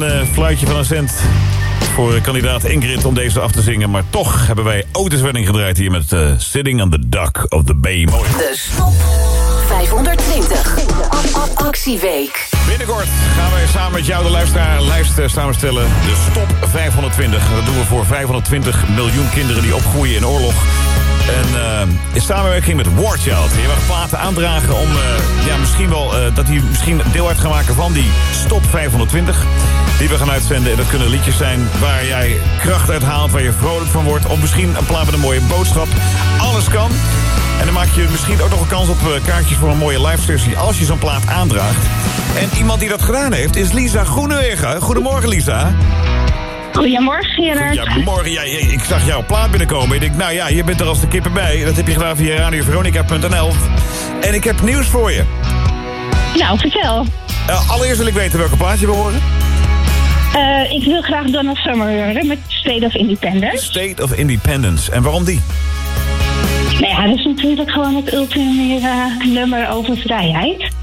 geen eh, fluitje van een cent voor kandidaat Ingrid om deze af te zingen. Maar toch hebben wij Otis Wedding gedraaid hier met eh, Sitting on the Dock of the Bay. Mooi. De Stop 520. Actieweek. Binnenkort gaan wij samen met jou de luisteraarlijst eh, samenstellen. De Stop 520. Dat doen we voor 520 miljoen kinderen die opgroeien in oorlog. En eh, in samenwerking met Warchild. Je mag platen aandragen om ja, misschien wel dat hij misschien deel uit gaat maken van die Stop 520. Die we gaan uitzenden. En dat kunnen liedjes zijn waar jij kracht uit haalt, waar je vrolijk van wordt. Of misschien een plaat met een mooie boodschap. Alles kan. En dan maak je misschien ook nog een kans op eh, kaartjes voor een mooie live sessie als je zo'n plaat aandraagt. En iemand die dat gedaan heeft is Lisa Groenewegen. Goedemorgen Lisa. Goedemorgen, Gerard. Goedemorgen. Ja, ik zag jouw plaat binnenkomen. Ik denk, nou ja, je bent er als de kippen bij. Dat heb je gedaan via radioveronica.nl. En ik heb nieuws voor je. Nou, vertel. Eh, allereerst wil ik weten welke plaat je wil horen. Eh, ik wil graag Donald Summer horen met State of Independence. State of Independence. En waarom die? Nou ja, dat is natuurlijk gewoon het ultieme nummer over vrijheid.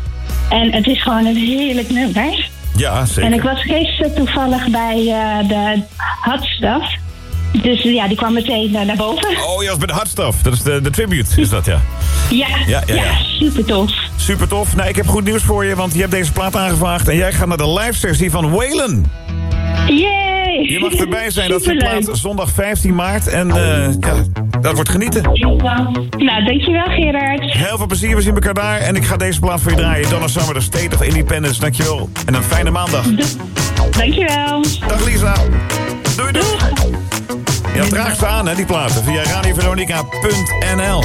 En het is gewoon een heerlijk nummer. Ja, zeker. En ik was gisteren toevallig bij eh, de Hot Stuff. Dus ja, die kwam meteen eh, naar boven. Oh, je was bij de Hard Stuff. Dat is de, de tribute, is dat ja? Ja, Ja, ja, ja. super tof. Super tof. Nou, ik heb goed nieuws voor je, want je hebt deze plaat aangevraagd... en jij gaat naar de live sessie van Waylon. Yay! Je mag erbij zijn, dat is de Superleuk. plaat zondag 15 maart. En eh, ja, dat wordt genieten. Nou, dankjewel Gerard. Heel veel plezier, we zien elkaar daar. En ik ga deze plaat voor je draaien. Donna Summer, The State of Independence. Dankjewel. En een fijne maandag. Dankjewel. Dag Lisa. Doei doei. Ja, draag ze aan, hè, die platen. Via radioveronica.nl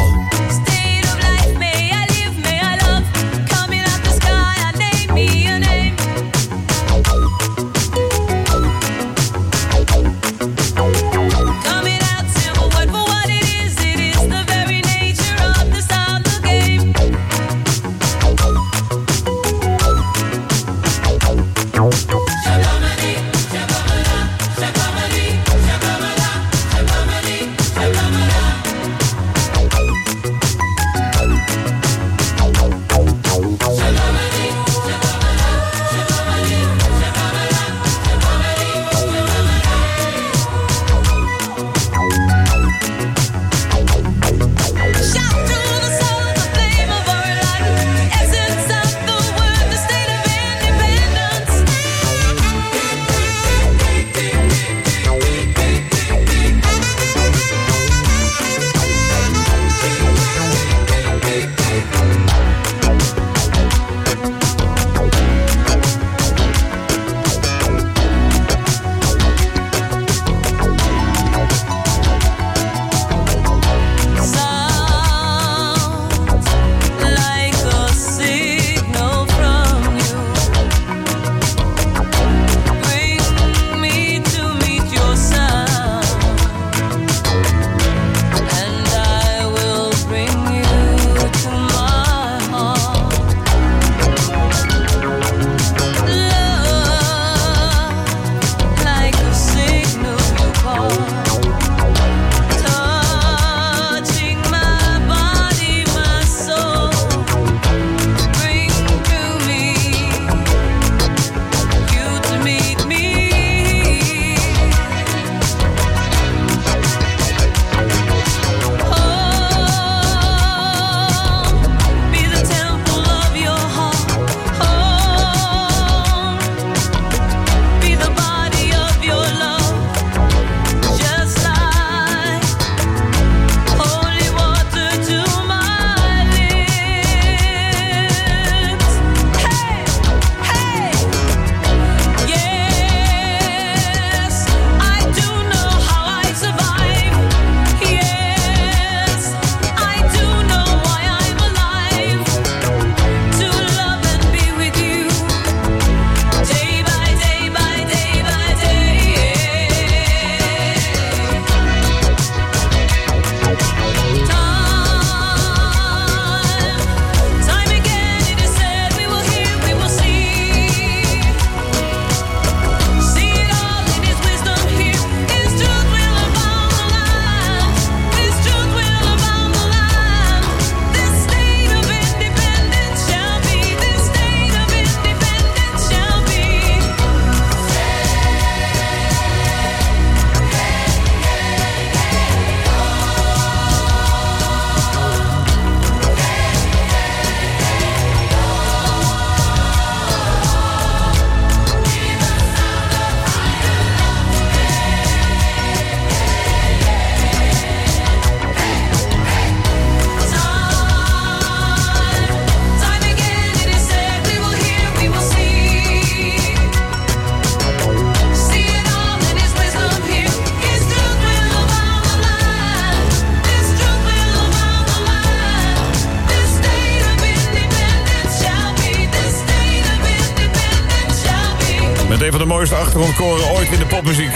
mooiste achtergrondkoren ooit in de popmuziek.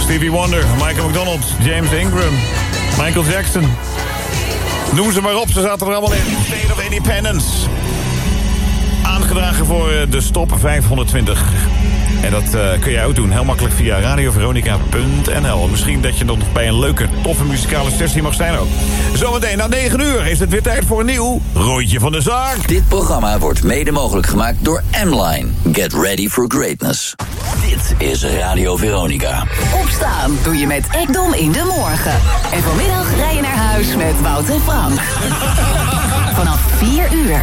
Stevie Wonder, Michael McDonald, James Ingram, Michael Jackson. Noem ze maar op, ze zaten er allemaal in. State of Independence. Aangedragen voor eh, de stop 520. En dat eh, kun jij ook doen, heel makkelijk via radioveronica.nl. Misschien dat je nog bij een leuke, toffe muzikale sessie mag zijn ook. Zometeen na 9 uur is het weer tijd voor een nieuw Rondje van de Zaak. Dit programma wordt mede mogelijk gemaakt door M-Line. Get ready for greatness. Dit is Radio Veronica. Opstaan doe je met Ekdom in de morgen. En vanmiddag rij je naar huis met Wout en Frank. Vanaf 4 uur.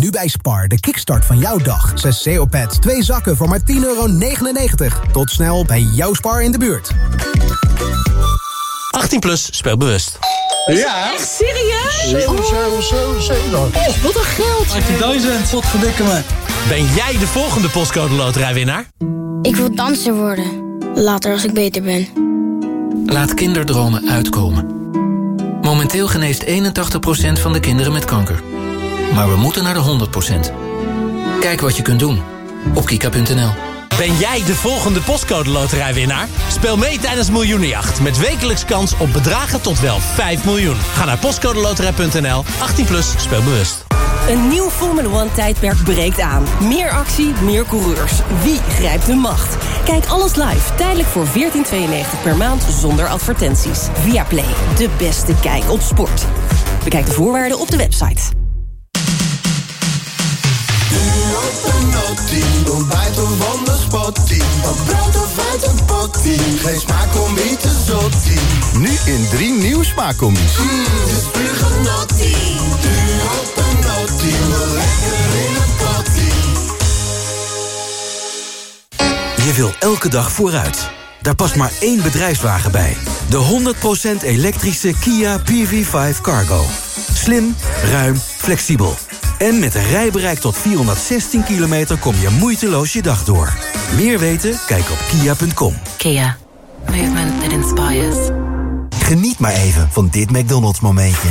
Nu bij Spar, de kickstart van jouw dag. 6 CO-pads, 2 zakken voor maar 10,99 euro. Tot snel bij jouw Spar in de buurt. 18 plus, speel bewust. Ja? Echt serieus? Zo, zo, zo, zo. Oh, wat een geld. 18.000, wat verdikken me. Ben jij de volgende postcode loterijwinnaar? Ik wil danser worden. Later als ik beter ben. Laat kinderdromen uitkomen. Momenteel geneest 81% van de kinderen met kanker. Maar we moeten naar de 100%. Kijk wat je kunt doen op kika.nl. Ben jij de volgende postcode loterijwinnaar? Speel mee tijdens Miljoenenjacht met wekelijks kans op bedragen tot wel 5 miljoen. Ga naar postcodeloterij.nl, 18 plus, speel bewust. Een nieuw Formula One tijdperk breekt aan. Meer actie, meer coureurs. Wie grijpt de macht? Kijk alles live, tijdelijk voor 14,92 per maand zonder advertenties. Via Play, de beste kijk op sport. Bekijk de voorwaarden op de website. Ontbijt of ander spottie. Wat brood of uit een pottie. Geen smaak om niet te zottie. Nu in drie nieuwe smaakcombi's. Mm, het is puur genottie. Duur op een nottie. Lekker in een pottie. Je wil elke dag vooruit. Daar past maar één bedrijfswagen bij. De 100% elektrische Kia PV5 Cargo. Slim, ruim, flexibel. En met een rijbereik tot 416 kilometer kom je moeiteloos je dag door. Meer weten? Kijk op kia.com. Kia. Movement that inspires. Geniet maar even van dit McDonald's momentje.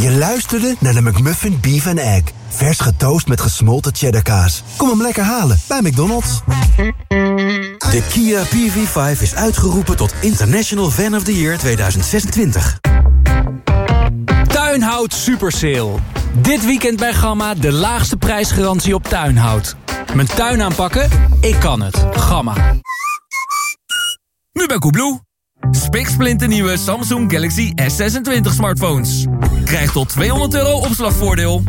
Je luisterde naar de McMuffin Beef and Egg. Vers getoast met gesmolten cheddarkaas. Kom hem lekker halen bij McDonald's. De Kia PV5 is uitgeroepen tot International Fan of the Year 2026. Tuinhout Super Sale. Dit weekend bij Gamma de laagste prijsgarantie op tuinhout. Mijn tuin aanpakken? Ik kan het. Gamma. Nu bij Koebloe. Spiksplinter nieuwe Samsung Galaxy S26 smartphones. Krijg tot 200 euro opslagvoordeel